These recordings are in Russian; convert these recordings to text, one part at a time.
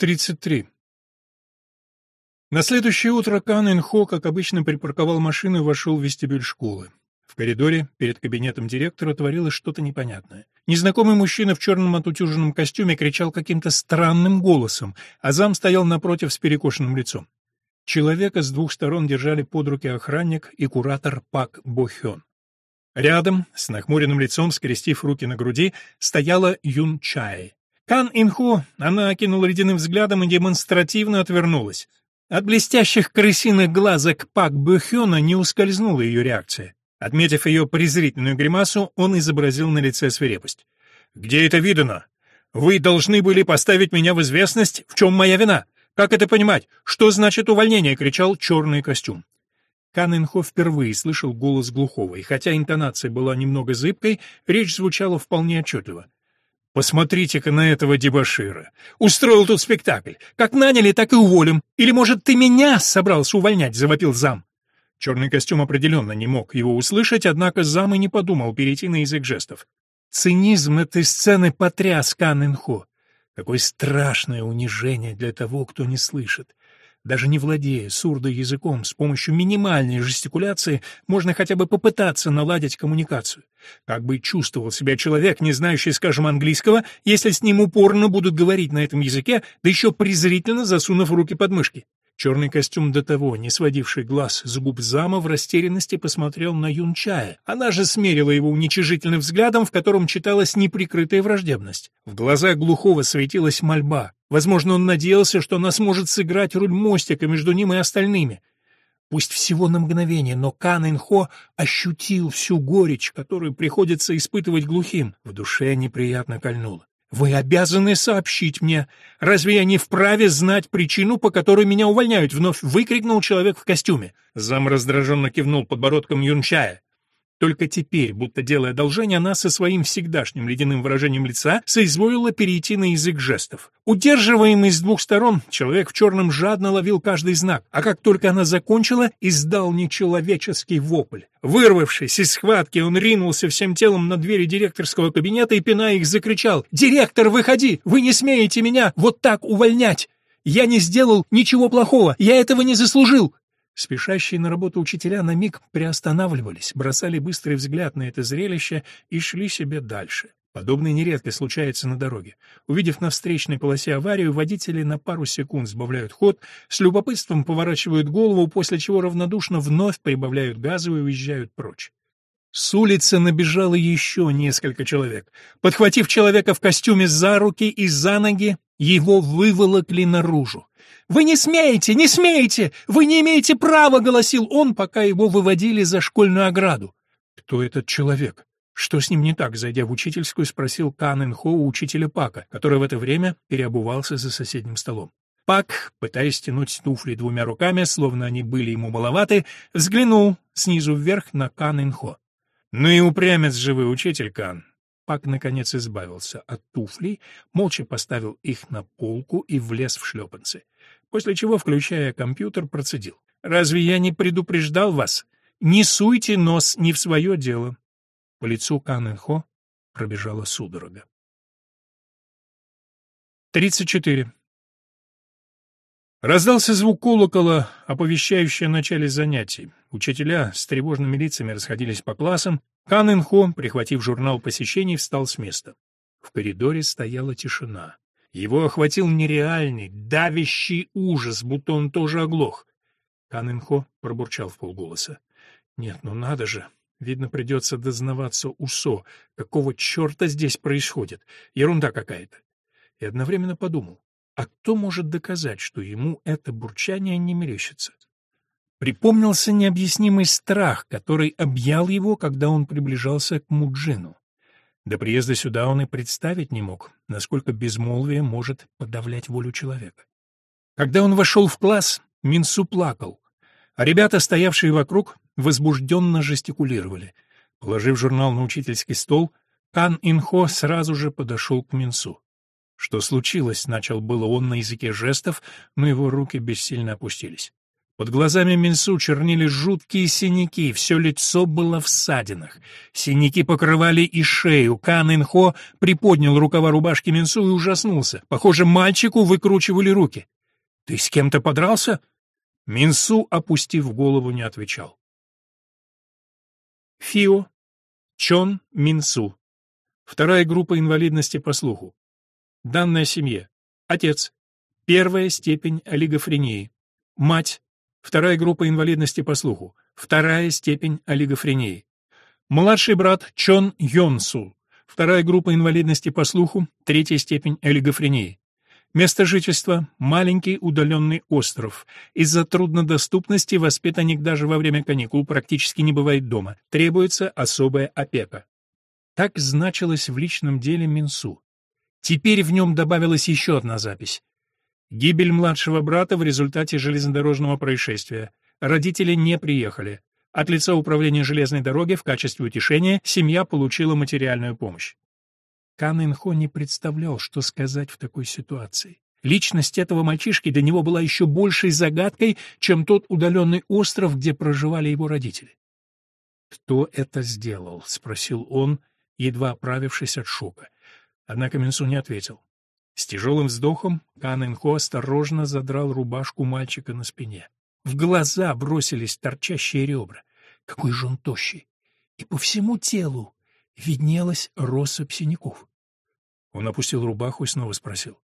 33. На следующее утро Кан Инхо, как обычно, припарковал машину и вошел в вестибюль школы. В коридоре перед кабинетом директора творилось что-то непонятное. Незнакомый мужчина в черном отутюженном костюме кричал каким-то странным голосом, а зам стоял напротив с перекошенным лицом. Человека с двух сторон держали под руки охранник и куратор Пак Бохён. Рядом, с нахмуренным лицом, скрестив руки на груди, стояла Юн Чай. Кан Инхо она окинула ледяным взглядом и демонстративно отвернулась. От блестящих крысиных глазок Пак Бухёна не ускользнула ее реакция. Отметив ее презрительную гримасу, он изобразил на лице свирепость. «Где это видано? Вы должны были поставить меня в известность, в чем моя вина. Как это понимать? Что значит увольнение?» — кричал черный костюм. Кан Инхо впервые слышал голос глухого, и хотя интонация была немного зыбкой, речь звучала вполне отчетливо. «Посмотрите-ка на этого дебошира! Устроил тут спектакль! Как наняли, так и уволим! Или, может, ты меня собрался увольнять?» — завопил зам. Черный костюм определенно не мог его услышать, однако зам и не подумал перейти на язык жестов. Цинизм этой сцены потряс Кан Инхо. Какое страшное унижение для того, кто не слышит. Даже не владея сурдоязыком, с помощью минимальной жестикуляции можно хотя бы попытаться наладить коммуникацию. Как бы чувствовал себя человек, не знающий, скажем, английского, если с ним упорно будут говорить на этом языке, да еще презрительно засунув руки под мышки. Черный костюм до того, не сводивший глаз с губ зама, в растерянности посмотрел на Юнчая. Она же смерила его уничижительным взглядом, в котором читалась неприкрытая враждебность. В глазах глухого светилась мольба. Возможно, он надеялся, что она сможет сыграть роль мостика между ним и остальными. Пусть всего на мгновение, но Кан Инхо ощутил всю горечь, которую приходится испытывать глухим. В душе неприятно кольнуло. «Вы обязаны сообщить мне. Разве я не вправе знать причину, по которой меня увольняют?» — вновь выкрикнул человек в костюме. Зам раздраженно кивнул подбородком Юнчая. Только теперь, будто делая одолжение, она со своим всегдашним ледяным выражением лица соизволила перейти на язык жестов. Удерживаемый с двух сторон, человек в черном жадно ловил каждый знак, а как только она закончила, издал нечеловеческий вопль. Вырвавшись из схватки, он ринулся всем телом на двери директорского кабинета и, пиная их, закричал «Директор, выходи! Вы не смеете меня вот так увольнять! Я не сделал ничего плохого! Я этого не заслужил! Спешащие на работу учителя на миг приостанавливались, бросали быстрый взгляд на это зрелище и шли себе дальше. Подобное нередко случается на дороге. Увидев на встречной полосе аварию, водители на пару секунд сбавляют ход, с любопытством поворачивают голову, после чего равнодушно вновь прибавляют газу и уезжают прочь. С улицы набежало еще несколько человек. Подхватив человека в костюме за руки и за ноги, его выволокли наружу. «Вы не смеете, не смеете! Вы не имеете права!» — голосил он, пока его выводили за школьную ограду. «Кто этот человек? Что с ним не так?» — зайдя в учительскую, спросил Кан Ин Хо у учителя Пака, который в это время переобувался за соседним столом. Пак, пытаясь стянуть туфли двумя руками, словно они были ему маловаты, взглянул снизу вверх на Кан Ин Хо. «Ну и упрямец же вы, учитель Кан!» Пак, наконец, избавился от туфлей, молча поставил их на полку и влез в шлепанцы после чего, включая компьютер, процедил. «Разве я не предупреждал вас? Не суйте нос не в свое дело». По лицу Кан Хо пробежала судорога. 34. Раздался звук колокола, оповещающий о начале занятий. Учителя с тревожными лицами расходились по классам. Кан Ин Хо, прихватив журнал посещений, встал с места. В коридоре стояла тишина. Его охватил нереальный, давящий ужас, будто он тоже оглох. Канэнхо пробурчал в полголоса. «Нет, ну надо же! Видно, придется дознаваться УСО. Какого черта здесь происходит? Ерунда какая-то!» И одновременно подумал, а кто может доказать, что ему это бурчание не мерещится? Припомнился необъяснимый страх, который объял его, когда он приближался к Муджину. До приезда сюда он и представить не мог, насколько безмолвие может подавлять волю человека. Когда он вошел в класс, Минсу плакал, а ребята, стоявшие вокруг, возбужденно жестикулировали. Положив журнал на учительский стол, Кан Инхо сразу же подошел к Минсу. «Что случилось?» — начал было он на языке жестов, но его руки бессильно опустились. Под глазами Минсу чернили жуткие синяки, все лицо было в ссадинах. Синяки покрывали и шею. Кан Инхо приподнял рукава рубашки Минсу и ужаснулся. Похоже, мальчику выкручивали руки. «Ты с кем-то подрался?» Минсу, опустив голову, не отвечал. Фио, Чон Минсу. Вторая группа инвалидности по слуху. Данная семье. Отец. Первая степень олигофрении. Мать. Вторая группа инвалидности по слуху. Вторая степень олигофрении. Младший брат Чон Йонсу. Вторая группа инвалидности по слуху. Третья степень олигофрении. Место жительства – маленький удаленный остров. Из-за труднодоступности воспитанник даже во время каникул практически не бывает дома. Требуется особая опека. Так значилось в личном деле Минсу. Теперь в нем добавилась еще одна запись. Гибель младшего брата в результате железнодорожного происшествия. Родители не приехали. От лица управления железной дороги в качестве утешения семья получила материальную помощь. Кан Инхо не представлял, что сказать в такой ситуации. Личность этого мальчишки для него была еще большей загадкой, чем тот удаленный остров, где проживали его родители. «Кто это сделал?» — спросил он, едва оправившись от шока. Однако Минсу не ответил. С тяжелым вздохом Кан Инхо осторожно задрал рубашку мальчика на спине. В глаза бросились торчащие ребра. Какой же он тощий! И по всему телу виднелась россыпь синяков. Он опустил рубаху и снова спросил.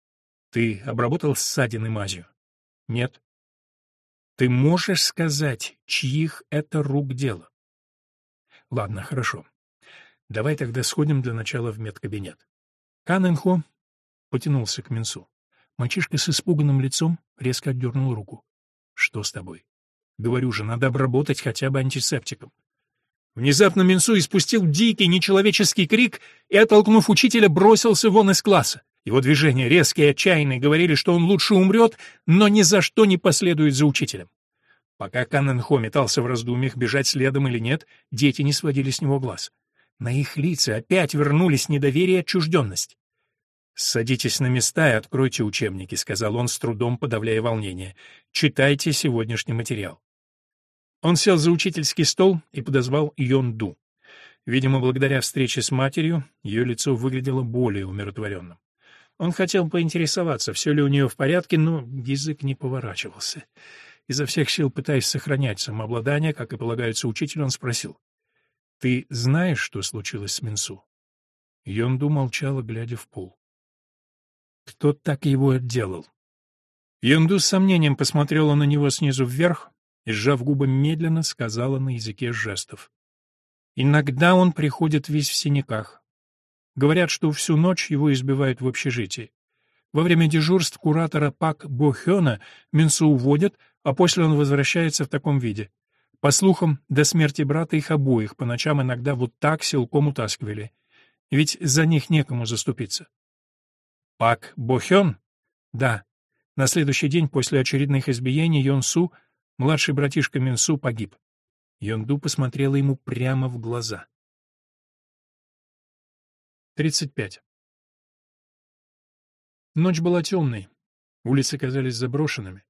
— Ты обработал ссадины мазью? — Нет. — Ты можешь сказать, чьих это рук дело? — Ладно, хорошо. Давай тогда сходим для начала в медкабинет. Кан Инхо потянулся к Минсу. Мальчишка с испуганным лицом резко отдернул руку. «Что с тобой?» «Говорю же, надо обработать хотя бы антисептиком». Внезапно Минсу испустил дикий, нечеловеческий крик и, оттолкнув учителя, бросился вон из класса. Его движения, резкие и отчаянные, говорили, что он лучше умрет, но ни за что не последует за учителем. Пока Канненхо метался в раздумьях, бежать следом или нет, дети не сводили с него глаз. На их лица опять вернулись недоверие и отчужденность. «Садитесь на места и откройте учебники», — сказал он, с трудом подавляя волнение. «Читайте сегодняшний материал». Он сел за учительский стол и подозвал Йон-Ду. Видимо, благодаря встрече с матерью, ее лицо выглядело более умиротворенным. Он хотел поинтересоваться, все ли у нее в порядке, но язык не поворачивался. Изо всех сил пытаясь сохранять самообладание, как и полагается учителю, он спросил. «Ты знаешь, что случилось с Минсу?» Йонду молчала, глядя в пол. Кто так его отделал? Янду с сомнением посмотрела на него снизу вверх и, сжав губы, медленно сказала на языке жестов. Иногда он приходит весь в синяках. Говорят, что всю ночь его избивают в общежитии. Во время дежурств куратора Пак Бохёна Минсу уводят, а после он возвращается в таком виде. По слухам, до смерти брата их обоих по ночам иногда вот так силком утаскивали. Ведь за них некому заступиться. Пак Бохён? Да. На следующий день после очередных избиений Йонсу, младший братишка Минсу, погиб. Йонду посмотрела ему прямо в глаза. 35. Ночь была темной. Улицы казались заброшенными.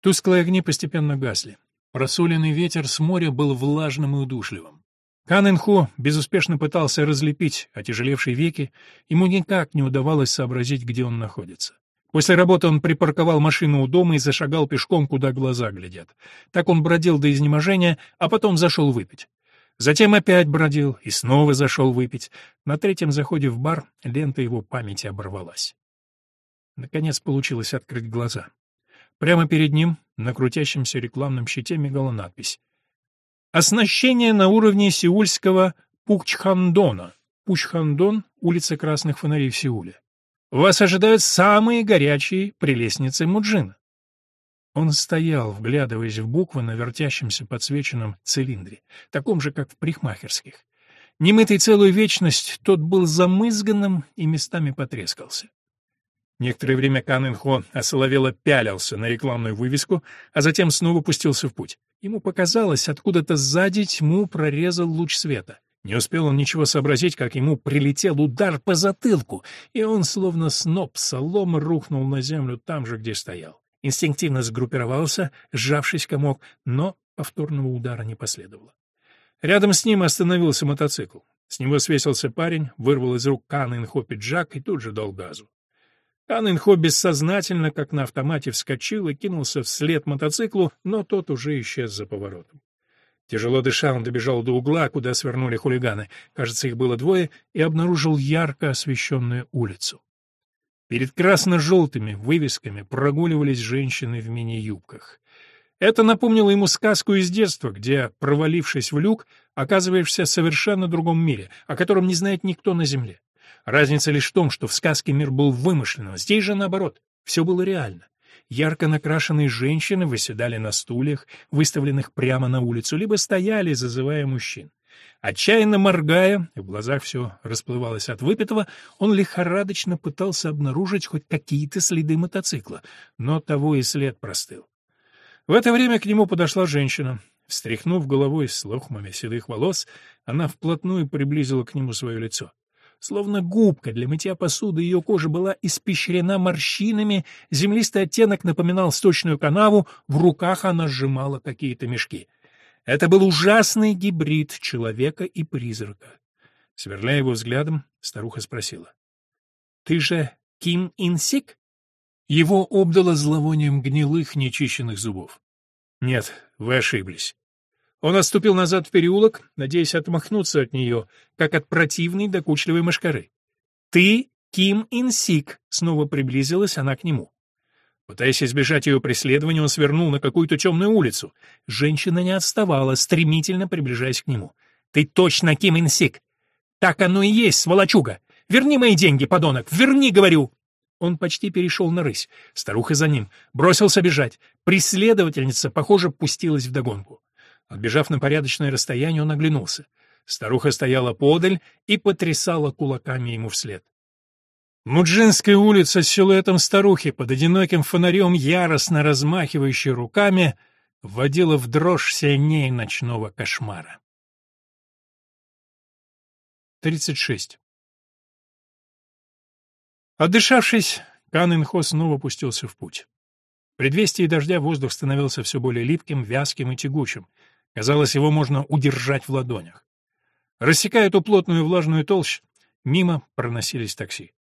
Тусклые огни постепенно гасли. Просоленный ветер с моря был влажным и удушливым. Кан Инхо безуспешно пытался разлепить отяжелевшие веки, ему никак не удавалось сообразить, где он находится. После работы он припарковал машину у дома и зашагал пешком, куда глаза глядят. Так он бродил до изнеможения, а потом зашел выпить. Затем опять бродил и снова зашел выпить. На третьем заходе в бар лента его памяти оборвалась. Наконец получилось открыть глаза. Прямо перед ним, на крутящемся рекламном щите, мигала надпись Оснащение на уровне сеульского Пучхандона. Пучхандон — улица красных фонарей в Сеуле. Вас ожидают самые горячие прелестницы Муджина. Он стоял, вглядываясь в буквы на вертящемся подсвеченном цилиндре, таком же, как в парикмахерских. Немытый целую вечность, тот был замызганным и местами потрескался. Некоторое время Кан Инхо осоловело пялился на рекламную вывеску, а затем снова пустился в путь. Ему показалось, откуда-то сзади тьму прорезал луч света. Не успел он ничего сообразить, как ему прилетел удар по затылку, и он, словно сноп соломы, рухнул на землю там же, где стоял. инстинктивно сгруппировался, сжавшись комок, но повторного удара не последовало. Рядом с ним остановился мотоцикл. С него свесился парень, вырвал из рук Кан Инхо пиджак и тут же дал газу. Кан Инхо бессознательно, как на автомате, вскочил и кинулся вслед мотоциклу, но тот уже исчез за поворотом. Тяжело дыша, он добежал до угла, куда свернули хулиганы. Кажется, их было двое, и обнаружил ярко освещенную улицу. Перед красно-желтыми вывесками прогуливались женщины в мини-юбках. Это напомнило ему сказку из детства, где, провалившись в люк, оказываешься в совершенно другом мире, о котором не знает никто на Земле. Разница лишь в том, что в сказке мир был вымышленным, здесь же наоборот, все было реально. Ярко накрашенные женщины выседали на стульях, выставленных прямо на улицу, либо стояли, зазывая мужчин. Отчаянно моргая, в глазах все расплывалось от выпитого, он лихорадочно пытался обнаружить хоть какие-то следы мотоцикла, но того и след простыл. В это время к нему подошла женщина. Встряхнув головой с лохмами седых волос, она вплотную приблизила к нему свое лицо. Словно губка для мытья посуды, ее кожа была испещрена морщинами, землистый оттенок напоминал сточную канаву, в руках она сжимала какие-то мешки. Это был ужасный гибрид человека и призрака. Сверляя его взглядом, старуха спросила. — Ты же Ким Инсик? Его обдало зловонием гнилых, нечищенных зубов. «Нет, вы ошиблись». Он отступил назад в переулок, надеясь отмахнуться от нее, как от противной докучливой мошкары. «Ты Ким Инсик», — снова приблизилась она к нему. Пытаясь избежать ее преследования, он свернул на какую-то темную улицу. Женщина не отставала, стремительно приближаясь к нему. «Ты точно Ким Инсик! Так оно и есть, сволочуга! Верни мои деньги, подонок! Верни, говорю!» Он почти перешел на рысь. Старуха за ним. Бросился бежать. Преследовательница, похоже, пустилась вдогонку. Отбежав на порядочное расстояние, он оглянулся. Старуха стояла подаль и потрясала кулаками ему вслед. Муджинская улица с силуэтом старухи под одиноким фонарем, яростно размахивающей руками, вводила в дрожь сильнее ночного кошмара. 36. Отдышавшись, Кан Инхо снова пустился в путь. В предвестии дождя воздух становился все более липким, вязким и тягучим. Казалось, его можно удержать в ладонях. Рассекая эту плотную влажную толщь, мимо проносились такси.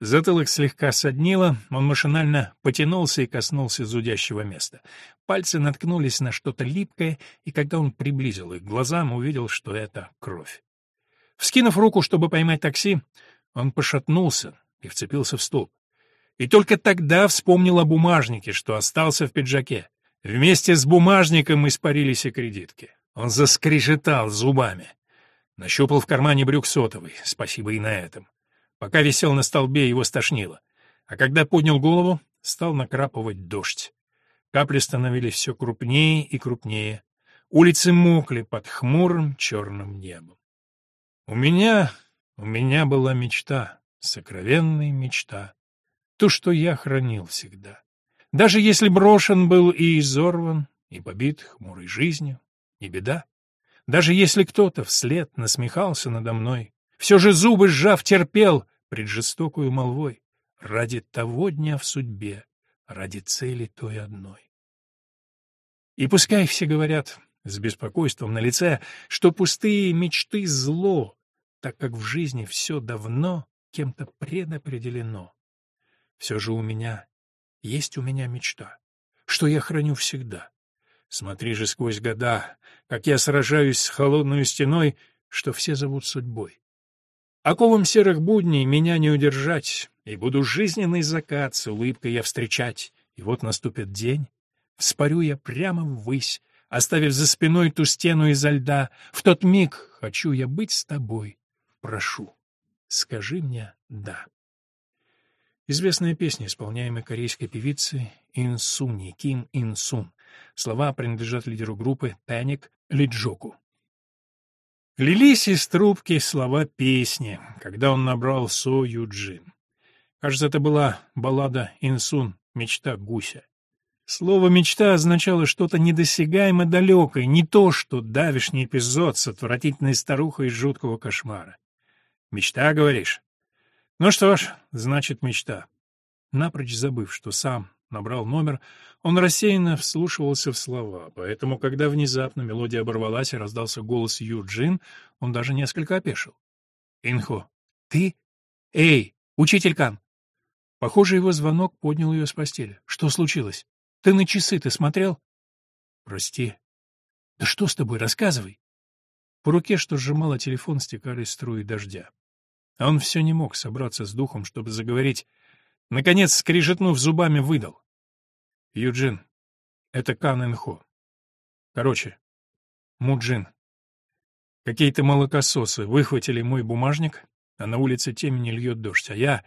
Затылок слегка соднило, он машинально потянулся и коснулся зудящего места. Пальцы наткнулись на что-то липкое, и когда он приблизил их к глазам, увидел, что это кровь. Вскинув руку, чтобы поймать такси, он пошатнулся, и вцепился в столб. И только тогда вспомнил о бумажнике, что остался в пиджаке. Вместе с бумажником испарились и кредитки. Он заскрежетал зубами. Нащупал в кармане брюк сотовый, спасибо и на этом. Пока висел на столбе, его стошнило. А когда поднял голову, стал накрапывать дождь. Капли становились все крупнее и крупнее. Улицы мокли под хмурым черным небом. У меня, у меня была мечта сокровенная мечта, то, что я хранил всегда. Даже если брошен был и изорван, и побит хмурой жизнью, не беда. Даже если кто-то вслед насмехался надо мной, все же зубы сжав терпел пред жестокую молвой ради того дня в судьбе, ради цели той одной. И пускай все говорят с беспокойством на лице, что пустые мечты — зло, так как в жизни все давно кем-то предопределено. Все же у меня есть у меня мечта, что я храню всегда. Смотри же сквозь года, как я сражаюсь с холодной стеной, что все зовут судьбой. Оковом серых будней меня не удержать, и буду жизненный закат с улыбкой я встречать. И вот наступит день, вспорю я прямо ввысь, оставив за спиной ту стену изо льда. В тот миг хочу я быть с тобой, прошу. Скажи мне «да». Известная песня, исполняемая корейской певицей Инсуни, Ким Инсун. Слова принадлежат лидеру группы Panic Лиджоку. Лились из трубки слова песни, когда он набрал Со Юджин. Кажется, это была баллада Инсун «Мечта гуся». Слово «мечта» означало что-то недосягаемо далекое, не то, что давишний эпизод с отвратительной старухой из жуткого кошмара. Мечта, говоришь? Ну что ж, значит, мечта. Напрочь забыв, что сам набрал номер. Он рассеянно вслушивался в слова, поэтому, когда внезапно мелодия оборвалась и раздался голос Юджин, он даже несколько опешил. «Инхо, ты? Эй, учитель Кан!» Похоже, его звонок поднял ее с постели. «Что случилось? Ты на часы ты смотрел?» «Прости». «Да что с тобой? Рассказывай». По руке, что сжимала телефон, стекали струи дождя. А он все не мог собраться с духом, чтобы заговорить. Наконец, скрижетнув зубами, выдал. «Юджин, это Кан Энхо. Короче, Муджин. Какие-то молокососы выхватили мой бумажник, а на улице темени льет дождь, а я...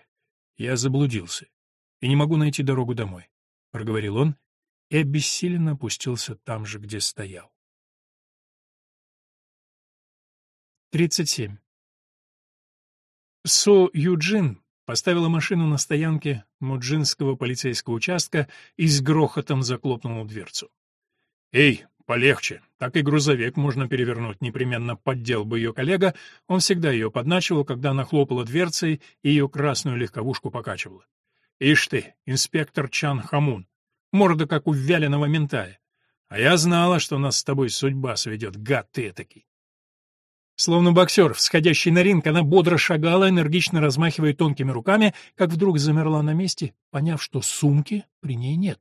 я заблудился и не могу найти дорогу домой», — проговорил он и обессиленно опустился там же, где стоял. 37. Со Юджин поставила машину на стоянке Муджинского полицейского участка и с грохотом захлопнула дверцу. «Эй, полегче, так и грузовик можно перевернуть», — непременно поддел бы ее коллега, он всегда ее подначивал, когда она хлопала дверцей и ее красную легковушку покачивала. «Ишь ты, инспектор Чан Хамун, морда как у вяленого ментая. А я знала, что нас с тобой судьба сведет, гад ты этакий. Словно боксер, всходящий на ринг, она бодро шагала, энергично размахивая тонкими руками, как вдруг замерла на месте, поняв, что сумки при ней нет.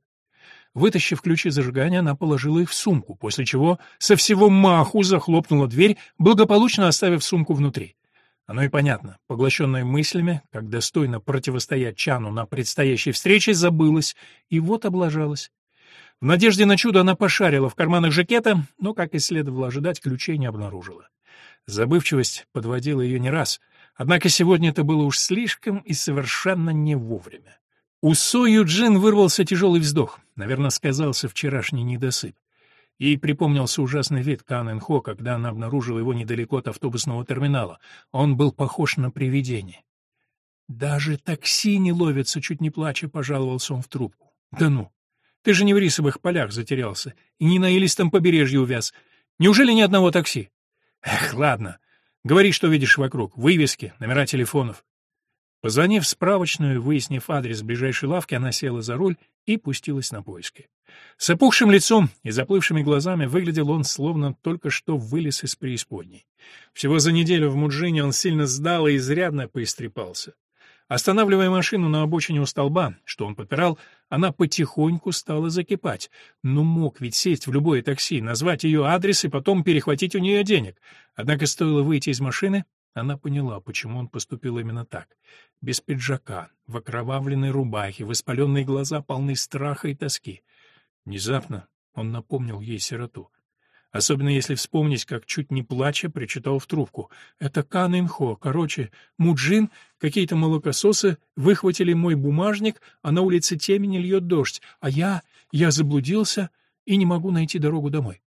Вытащив ключи зажигания, она положила их в сумку, после чего со всего маху захлопнула дверь, благополучно оставив сумку внутри. Оно и понятно. Поглощенная мыслями, как достойно противостоять Чану на предстоящей встрече, забылась и вот облажалась. В надежде на чудо она пошарила в карманах жакета, но, как и следовало ожидать, ключей не обнаружила. Забывчивость подводила ее не раз, однако сегодня это было уж слишком и совершенно не вовремя. У Со Юджин вырвался тяжелый вздох, наверное, сказался вчерашний недосып. Ей припомнился ужасный вид Кан Эн Хо, когда она обнаружила его недалеко от автобусного терминала. Он был похож на привидение. «Даже такси не ловится, чуть не плача», — пожаловался он в трубку. «Да ну! Ты же не в рисовых полях затерялся и не на илистом побережье увяз. Неужели ни одного такси?» Эх, ладно. Говори, что видишь вокруг. Вывески, номера телефонов. Позвонив в справочную, выяснив адрес ближайшей лавки, она села за руль и пустилась на поиски. С опухшим лицом и заплывшими глазами выглядел он, словно только что вылез из преисподней. Всего за неделю в Муджине он сильно сдал и изрядно поистрепался. Останавливая машину на обочине у столба, что он подпирал, она потихоньку стала закипать. Ну, мог ведь сесть в любое такси, назвать ее адрес и потом перехватить у нее денег. Однако стоило выйти из машины, она поняла, почему он поступил именно так. Без пиджака, в окровавленной рубахе, воспаленные глаза полны страха и тоски. Внезапно он напомнил ей сироту. Особенно если вспомнить, как чуть не плача причитал в трубку. Это Кан Инхо. Короче, Муджин, какие-то молокососы выхватили мой бумажник, а на улице темени льет дождь, а я... я заблудился и не могу найти дорогу домой.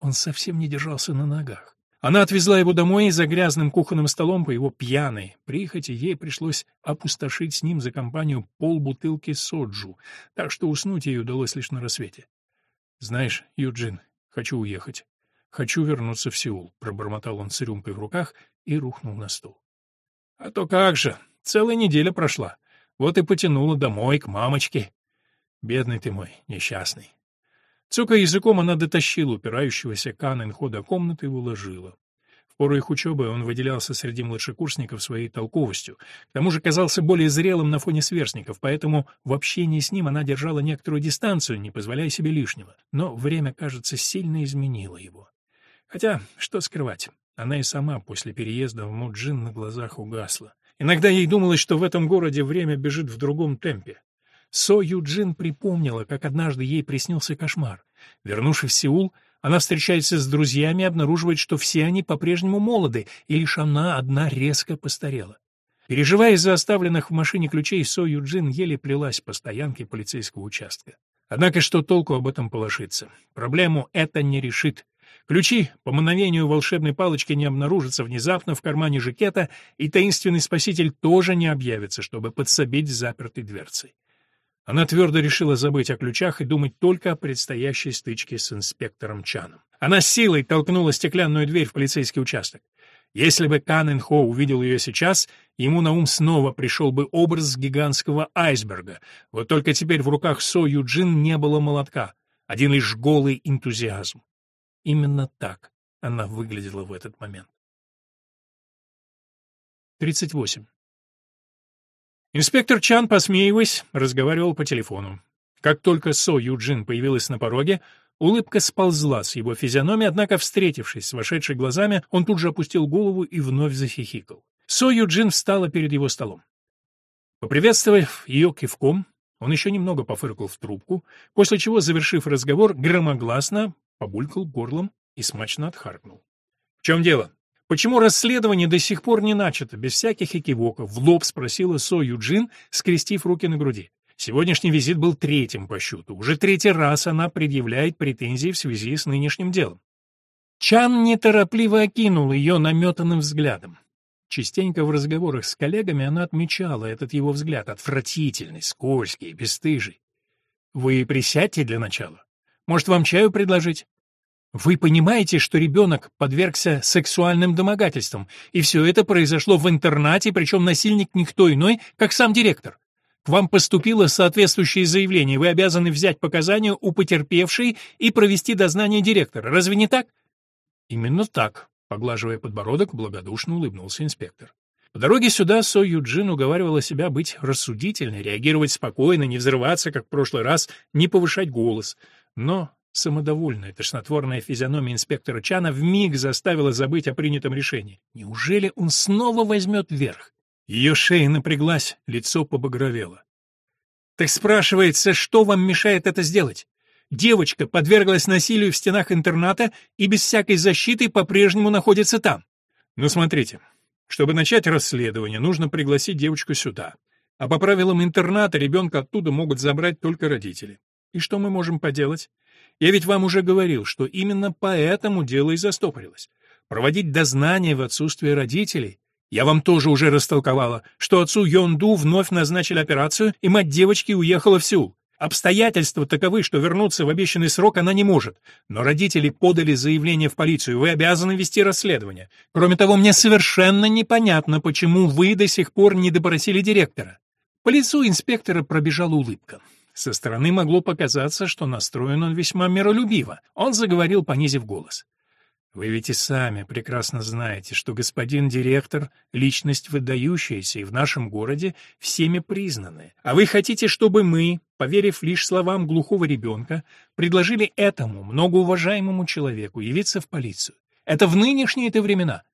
Он совсем не держался на ногах. Она отвезла его домой за грязным кухонным столом по его пьяной прихоти ей пришлось опустошить с ним за компанию полбутылки соджу, так что уснуть ей удалось лишь на рассвете. «Знаешь, Юджин, Хочу уехать. Хочу вернуться в Сеул, пробормотал он с рюмкой в руках и рухнул на стул. А то как же, целая неделя прошла. Вот и потянула домой к мамочке. Бедный ты мой, несчастный. Цокая языком, она дотащила упирающегося Канненхо до комнаты и уложила пору их учебы он выделялся среди младшекурсников своей толковостью. К тому же казался более зрелым на фоне сверстников, поэтому в общении с ним она держала некоторую дистанцию, не позволяя себе лишнего. Но время, кажется, сильно изменило его. Хотя, что скрывать, она и сама после переезда в Муджин на глазах угасла. Иногда ей думалось, что в этом городе время бежит в другом темпе. Со Юджин припомнила, как однажды ей приснился кошмар. Вернувшись в Сеул, она встречается с друзьями и обнаруживает, что все они по-прежнему молоды, и лишь она одна резко постарела. Переживая из-за оставленных в машине ключей, Со Юджин еле плелась по стоянке полицейского участка. Однако что толку об этом полошиться? Проблему это не решит. Ключи по мановению волшебной палочки не обнаружатся внезапно в кармане жакета, и таинственный спаситель тоже не объявится, чтобы подсобить запертой дверцей. Она твердо решила забыть о ключах и думать только о предстоящей стычке с инспектором Чаном. Она силой толкнула стеклянную дверь в полицейский участок. Если бы Канн Хо увидел ее сейчас, ему на ум снова пришел бы образ гигантского айсберга. Вот только теперь в руках Со Юджин не было молотка, один лишь голый энтузиазм. Именно так она выглядела в этот момент. 38. Инспектор Чан, посмеиваясь, разговаривал по телефону. Как только Со Юджин появилась на пороге, улыбка сползла с его физиономии, однако, встретившись с вошедшей глазами, он тут же опустил голову и вновь захихикал. Со Юджин встала перед его столом. Поприветствовав ее кивком, он еще немного пофыркал в трубку, после чего, завершив разговор, громогласно побулькал горлом и смачно отхаркнул. — В чем дело? Почему расследование до сих пор не начато, без всяких экивоков? В лоб спросила Со Юджин, скрестив руки на груди. Сегодняшний визит был третьим по счету. Уже третий раз она предъявляет претензии в связи с нынешним делом. Чан неторопливо окинул ее наметанным взглядом. Частенько в разговорах с коллегами она отмечала этот его взгляд, отвратительный, скользкий, бесстыжий. «Вы присядьте для начала. Может, вам чаю предложить?» Вы понимаете, что ребенок подвергся сексуальным домогательствам, и все это произошло в интернате, причем насильник никто иной, как сам директор. К вам поступило соответствующее заявление, вы обязаны взять показания у потерпевшей и провести дознание директора. Разве не так? Именно так, поглаживая подбородок, благодушно улыбнулся инспектор. По дороге сюда Со Юджин уговаривала себя быть рассудительной, реагировать спокойно, не взрываться, как в прошлый раз, не повышать голос. Но Самодовольная, тошнотворная физиономия инспектора Чана вмиг заставила забыть о принятом решении. Неужели он снова возьмет верх? Ее шея напряглась, лицо побагровело. Так спрашивается, что вам мешает это сделать? Девочка подверглась насилию в стенах интерната и без всякой защиты по-прежнему находится там. Ну, смотрите, чтобы начать расследование, нужно пригласить девочку сюда. А по правилам интерната ребенка оттуда могут забрать только родители. И что мы можем поделать? Я ведь вам уже говорил, что именно поэтому дело и застопорилось. Проводить дознание в отсутствие родителей. Я вам тоже уже растолковала, что отцу Йонду вновь назначили операцию, и мать девочки уехала в Сеул. Обстоятельства таковы, что вернуться в обещанный срок она не может. Но родители подали заявление в полицию, вы обязаны вести расследование. Кроме того, мне совершенно непонятно, почему вы до сих пор не допросили директора. По лицу инспектора пробежала улыбка. Со стороны могло показаться, что настроен он весьма миролюбиво. Он заговорил, понизив голос. «Вы ведь и сами прекрасно знаете, что господин директор — личность выдающаяся и в нашем городе всеми признанная. А вы хотите, чтобы мы, поверив лишь словам глухого ребенка, предложили этому многоуважаемому человеку явиться в полицию? Это в нынешние-то времена.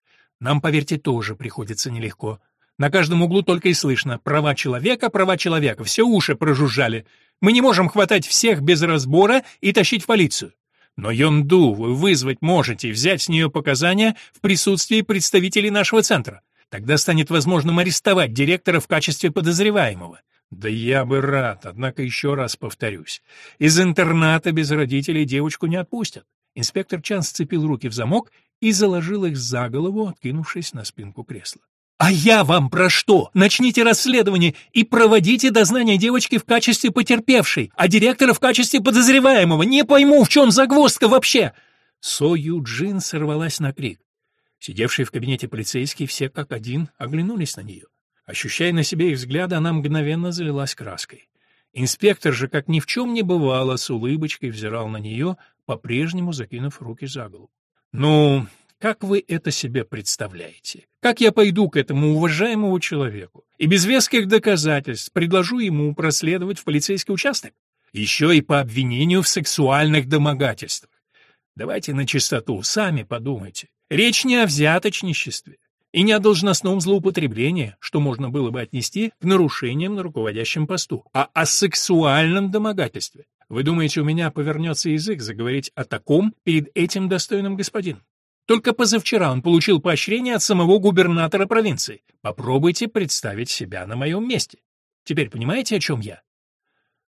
Нам, поверьте, тоже приходится нелегко». На каждом углу только и слышно «права человека, права человека», все уши прожужжали. Мы не можем хватать всех без разбора и тащить в полицию. Но Йонду вы вызвать можете взять с нее показания в присутствии представителей нашего центра. Тогда станет возможным арестовать директора в качестве подозреваемого. Да я бы рад, однако еще раз повторюсь. Из интерната без родителей девочку не отпустят. Инспектор Чан сцепил руки в замок и заложил их за голову, откинувшись на спинку кресла. «А я вам про что? Начните расследование и проводите дознание девочки в качестве потерпевшей, а директора в качестве подозреваемого. Не пойму, в чем загвоздка вообще!» Со Юджин сорвалась на крик. Сидевшие в кабинете полицейские все как один оглянулись на нее. Ощущая на себе их взгляды, она мгновенно залилась краской. Инспектор же, как ни в чем не бывало, с улыбочкой взирал на нее, по-прежнему закинув руки за голову. «Ну, как вы это себе представляете? Как я пойду к этому уважаемому человеку и без веских доказательств предложу ему проследовать в полицейский участок? Еще и по обвинению в сексуальных домогательствах. Давайте на чистоту, сами подумайте. Речь не о взяточничестве и не о должностном злоупотреблении, что можно было бы отнести к нарушениям на руководящем посту, а о сексуальном домогательстве. Вы думаете, у меня повернется язык заговорить о таком перед этим достойным господином? Только позавчера он получил поощрение от самого губернатора провинции. Попробуйте представить себя на моем месте. Теперь понимаете, о чем я?»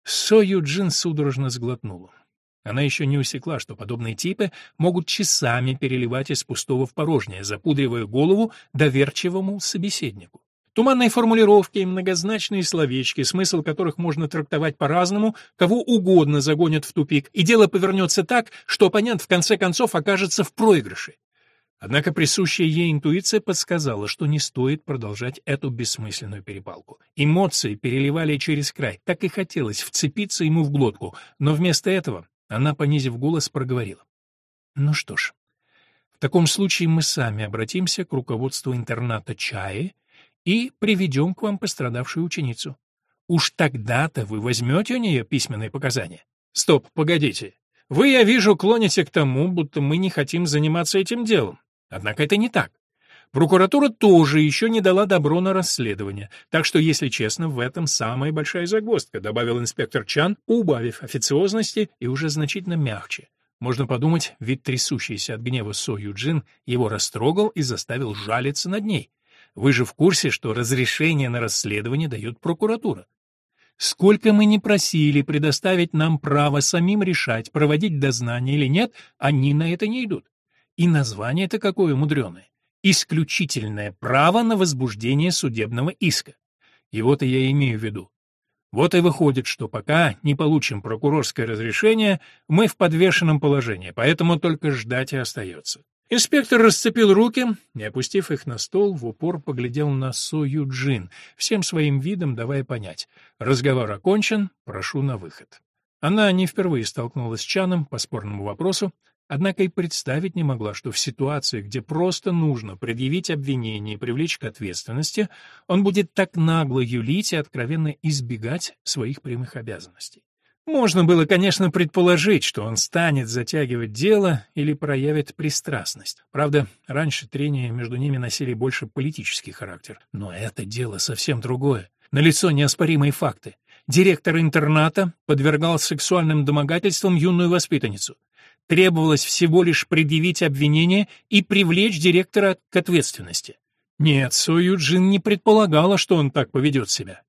Со Юджин судорожно сглотнула. Она еще не усекла, что подобные типы могут часами переливать из пустого в порожнее, запудривая голову доверчивому собеседнику. Туманные формулировки и многозначные словечки, смысл которых можно трактовать по-разному, кого угодно загонят в тупик, и дело повернется так, что оппонент в конце концов окажется в проигрыше. Однако присущая ей интуиция подсказала, что не стоит продолжать эту бессмысленную перепалку. Эмоции переливали через край, так и хотелось вцепиться ему в глотку, но вместо этого она, понизив голос, проговорила. «Ну что ж, в таком случае мы сами обратимся к руководству интерната Чаи и приведем к вам пострадавшую ученицу. Уж тогда-то вы возьмете у нее письменные показания. Стоп, погодите. Вы, я вижу, клоните к тому, будто мы не хотим заниматься этим делом. Однако это не так. Прокуратура тоже еще не дала добро на расследование, так что, если честно, в этом самая большая загвоздка, добавил инспектор Чан, убавив официозности и уже значительно мягче. Можно подумать, вид трясущийся от гнева Со Юджин его растрогал и заставил жалиться над ней. Вы же в курсе, что разрешение на расследование дает прокуратура. Сколько мы не просили предоставить нам право самим решать, проводить дознание или нет, они на это не идут. И название это какое мудреное. Исключительное право на возбуждение судебного иска. И я имею в виду. Вот и выходит, что пока не получим прокурорское разрешение, мы в подвешенном положении, поэтому только ждать и остается. Инспектор расцепил руки и, опустив их на стол, в упор поглядел на Со Юджин, всем своим видом давая понять. Разговор окончен, прошу на выход. Она не впервые столкнулась с Чаном по спорному вопросу, однако и представить не могла, что в ситуации, где просто нужно предъявить обвинение и привлечь к ответственности, он будет так нагло юлить и откровенно избегать своих прямых обязанностей. Можно было, конечно, предположить, что он станет затягивать дело или проявит пристрастность. Правда, раньше трения между ними носили больше политический характер. Но это дело совсем другое. Налицо неоспоримые факты. Директор интерната подвергал сексуальным домогательствам юную воспитанницу. Требовалось всего лишь предъявить обвинение и привлечь директора к ответственности. Нет, Со Юджин не предполагала, что он так поведет себя.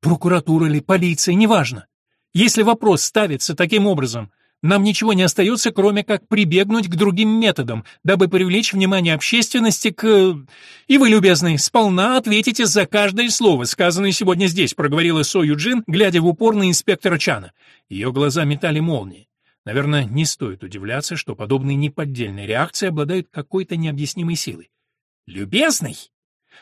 Прокуратура или полиция, неважно. Если вопрос ставится таким образом, нам ничего не остается, кроме как прибегнуть к другим методам, дабы привлечь внимание общественности к... И вы, любезный, сполна ответите за каждое слово, сказанное сегодня здесь, проговорила Со Юджин, глядя в упор на инспектора Чана. Ее глаза метали молнии. Наверное, не стоит удивляться, что подобные неподдельные реакции обладают какой-то необъяснимой силой. «Любезный?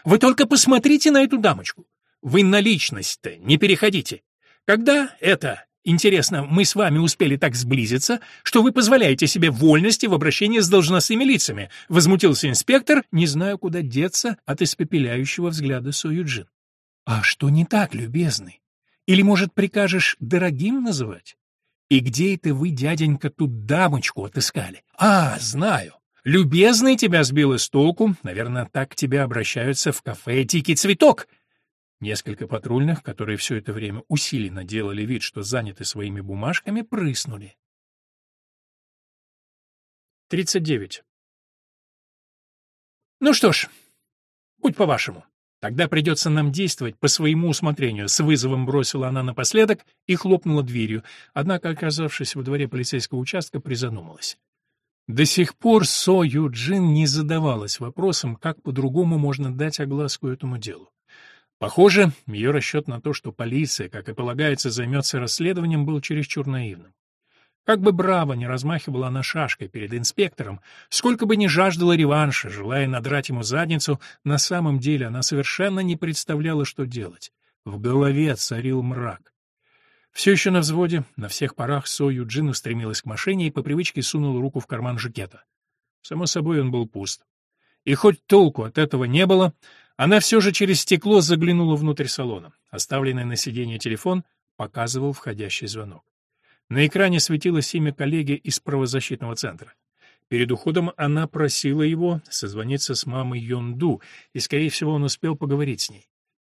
Вы только посмотрите на эту дамочку. Вы на личность-то не переходите. Когда это, интересно, мы с вами успели так сблизиться, что вы позволяете себе вольности в обращении с должностными лицами?» — возмутился инспектор, не зная, куда деться от испепеляющего взгляда Союджин. «А что не так, любезный? Или, может, прикажешь дорогим называть? И где это вы, дяденька, тут дамочку отыскали? А, знаю. Любезный тебя сбил из толку, наверное, так к тебе обращаются в кафе «Тикий цветок», Несколько патрульных, которые все это время усиленно делали вид, что заняты своими бумажками, прыснули. 39. Ну что ж, будь по-вашему. Тогда придется нам действовать по своему усмотрению, с вызовом бросила она напоследок и хлопнула дверью, однако, оказавшись во дворе полицейского участка, призадумалась. До сих пор Со Юджин не задавалась вопросом, как по-другому можно дать огласку этому делу. Похоже, ее расчет на то, что полиция, как и полагается, займется расследованием, был чересчур наивным. Как бы Браво не размахивала она шашкой перед инспектором, сколько бы ни жаждала реванша, желая надрать ему задницу, на самом деле она совершенно не представляла, что делать. В голове царил мрак. Все еще на взводе, на всех парах Со Юджин устремилась к машине и по привычке сунула руку в карман жакета. Само собой, он был пуст. И хоть толку от этого не было, она все же через стекло заглянула внутрь салона. Оставленный на сиденье телефон показывал входящий звонок. На экране светилось имя коллеги из правозащитного центра. Перед уходом она просила его созвониться с мамой Йонду, и, скорее всего, он успел поговорить с ней.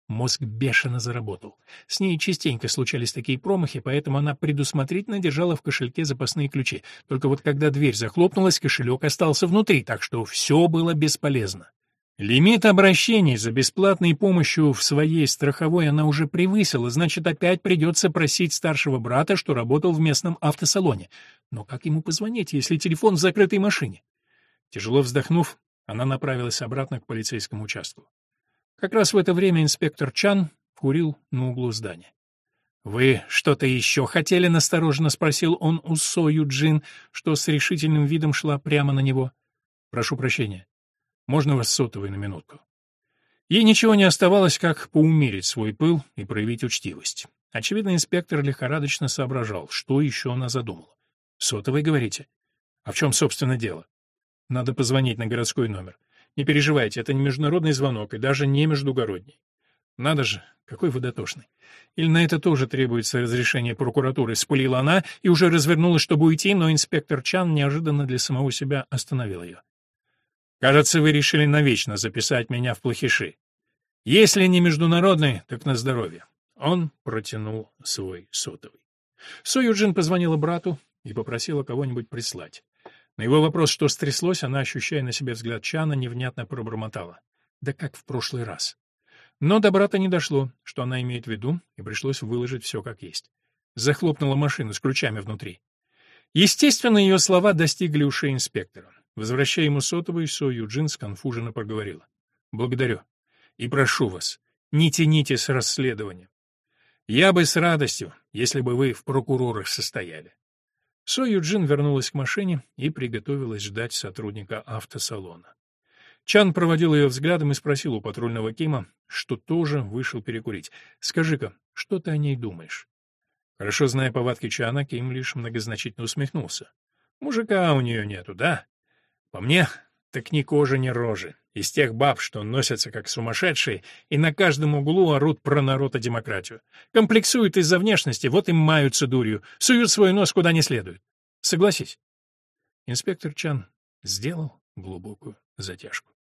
Мозг бешено заработал. С ней частенько случались такие промахи, поэтому она предусмотрительно держала в кошельке запасные ключи. Только вот когда дверь захлопнулась, кошелек остался внутри, так что все было бесполезно. Лимит обращений за бесплатной помощью в своей страховой она уже превысила, значит, опять придется просить старшего брата, что работал в местном автосалоне. Но как ему позвонить, если телефон в закрытой машине? Тяжело вздохнув, она направилась обратно к полицейскому участку. Как раз в это время инспектор Чан курил на углу здания. «Вы что-то еще хотели?» — настороженно спросил он у Со Юджин, что с решительным видом шла прямо на него. «Прошу прощения. Можно вас сотовый на минутку?» Ей ничего не оставалось, как поумерить свой пыл и проявить учтивость. Очевидно, инспектор лихорадочно соображал, что еще она задумала. «Сотовый, говорите? А в чем, собственно, дело?» «Надо позвонить на городской номер. Не переживайте, это не международный звонок и даже не междугородний. Надо же, какой вы дотошный. Или на это тоже требуется разрешение прокуратуры, спылила она и уже развернулась, чтобы уйти, но инспектор Чан неожиданно для самого себя остановил ее. Кажется, вы решили навечно записать меня в плохиши. Если не международный, так на здоровье. Он протянул свой сотовый. Со Юджин позвонила брату и попросила кого-нибудь прислать. На его вопрос, что стряслось, она, ощущая на себе взгляд Чана, невнятно пробормотала. Да как в прошлый раз. Но до брата не дошло, что она имеет в виду, и пришлось выложить все как есть. Захлопнула машину с ключами внутри. Естественно, ее слова достигли ушей инспектора. Возвращая ему сотовый, Со Юджин сконфуженно проговорила. «Благодарю. И прошу вас, не тяните с расследованием. Я бы с радостью, если бы вы в прокурорах состояли. Со Юджин вернулась к машине и приготовилась ждать сотрудника автосалона. Чан проводил ее взглядом и спросил у патрульного Кима, что тоже вышел перекурить. «Скажи-ка, что ты о ней думаешь?» Хорошо зная повадки Чана, Ким лишь многозначительно усмехнулся. «Мужика у нее нету, да? По мне, так ни кожи, ни рожи. Из тех баб, что носятся как сумасшедшие, и на каждом углу орут про народ и демократию. Комплексуют из-за внешности, вот и маются дурью, суют свой нос куда не следует. Согласись. Инспектор Чан сделал глубокую затяжку.